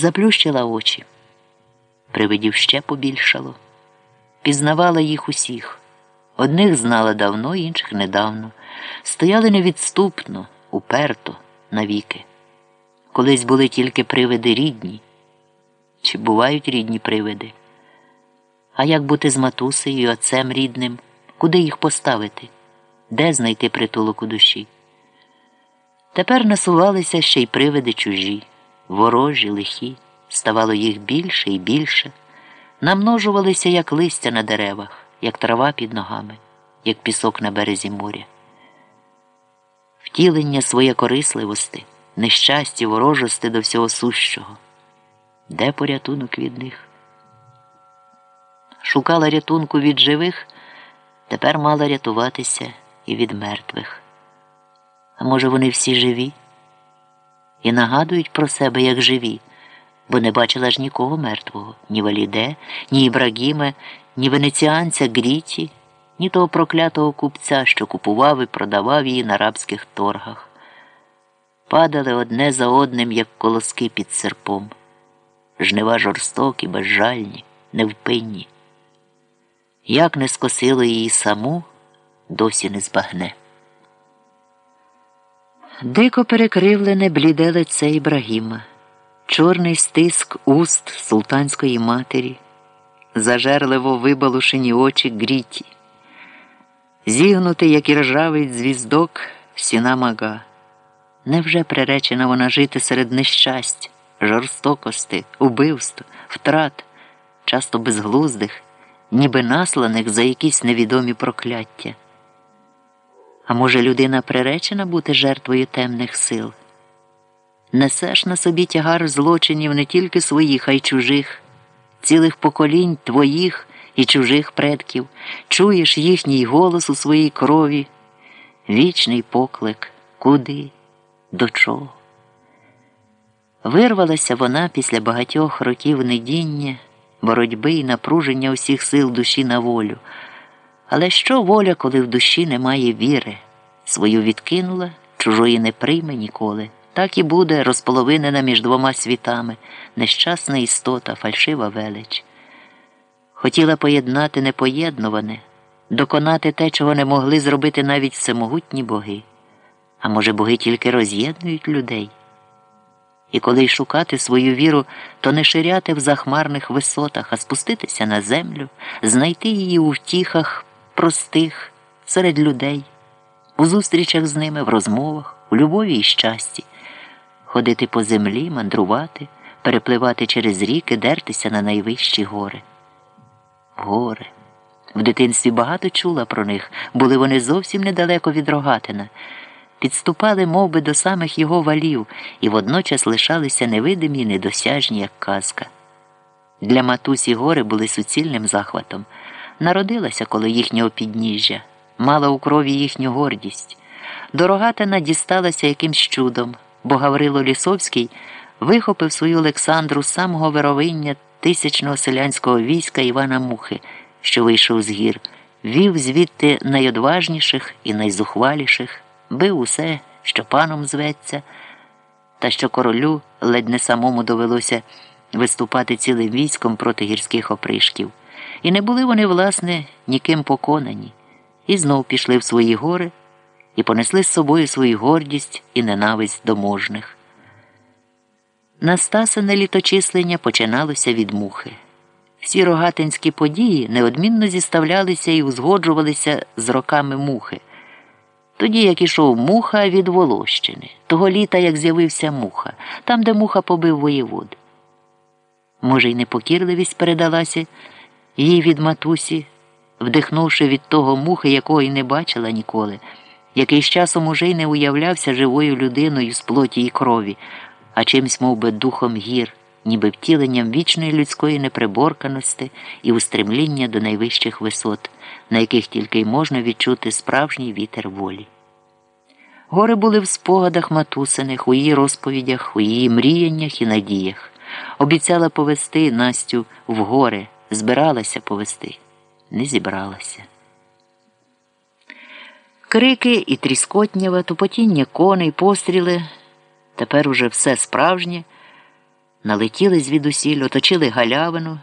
Заплющила очі. Привидів ще побільшало. Пізнавала їх усіх. Одних знала давно, інших недавно. Стояли невідступно, уперто, навіки. Колись були тільки привиди рідні. Чи бувають рідні привиди? А як бути з матусею і отцем рідним? Куди їх поставити? Де знайти притулок у душі? Тепер насувалися ще й привиди чужі, ворожі, лихі, ставало їх більше і більше, намножувалися, як листя на деревах, як трава під ногами, як пісок на березі моря. Втілення своє корисливости, нещасті, ворожости до всього сущого. Де порятунок від них? Шукала рятунку від живих, тепер мала рятуватися і від мертвих. А може, вони всі живі? І нагадують про себе як живі, бо не бачила ж нікого мертвого, ні Валіде, ні Ібрагіме, ні венеціанця Гріті, ні того проклятого купця, що купував і продавав її на рабських торгах. Падали одне за одним, як колоски під серпом. Жнива жорстокі, безжальні, невпинні. Як не скосило її саму, досі не збагне. Дико перекривлене бліде лице Ібрагіма, чорний стиск уст султанської матері, зажерливо вибалушені очі гріті, зігнутий, як і ржавий звіздок, сіна мага. Невже приречена вона жити серед нещастя, жорстокости, убивств, втрат, часто безглуздих, ніби насланих за якісь невідомі прокляття? А може, людина приречена бути жертвою темних сил? Несеш на собі тягар злочинів не тільки своїх, а й чужих, цілих поколінь твоїх і чужих предків, чуєш їхній голос у своїй крові, вічний поклик, куди, до чого. Вирвалася вона після багатьох років недіння, боротьби і напруження усіх сил душі на волю. Але що воля, коли в душі немає віри? Свою відкинула, чужої не прийме ніколи. Так і буде розполовинена між двома світами, нещасна істота, фальшива велич. Хотіла поєднати непоєднуване, доконати те, чого не могли зробити навіть всемогутні боги. А може, боги тільки роз'єднують людей? І коли й шукати свою віру, то не ширяти в захмарних висотах, а спуститися на землю, знайти її у втіхах простих серед людей, у зустрічах з ними, в розмовах, у любові і щасті, ходити по землі, мандрувати, перепливати через ріки, дертися на найвищі гори. Гори. В дитинстві багато чула про них, були вони зовсім недалеко від рогатина, підступали мов би, до самих його валів і водночас лишалися невидимі недосяжні, як казка. Для матусі гори були суцільним захватом народилася коло їхнього підніжжя, мала у крові їхню гордість. Дорогатина дісталася якимсь чудом, бо Гаврило Лісовський вихопив свою Олександру з самого вировиння тисячного селянського війська Івана Мухи, що вийшов з гір, вів звідти найодважніших і найзухваліших, бив усе, що паном зветься, та що королю ледь не самому довелося виступати цілим військом проти гірських опришків. І не були вони, власне, ніким поконані, і знов пішли в свої гори і понесли з собою свою гордість і ненависть до можних. Настасане літочислення починалося від мухи. Всі рогатинські події неодмінно зіставлялися і узгоджувалися з роками мухи. Тоді, як ішов муха від Волощини, того літа, як з'явився муха, там, де муха побив воєвод. Може, й непокірливість передалася їй від матусі, вдихнувши від того мухи, якого й не бачила ніколи, який з часом уже й не уявлявся живою людиною з плоті і крові, а чимсь мов би, духом гір, ніби втіленням вічної людської неприборканості і устремління до найвищих висот, на яких тільки й можна відчути справжній вітер волі. Гори були в спогадах матусиних, у її розповідях, у її мріяннях і надіях. Обіцяла повести Настю в гори збиралася повести, не зібралася. Крики і тріскотнєва, тупотіння коней, постріли, тепер уже все справжнє, Налетіли звідусіль, оточили галявину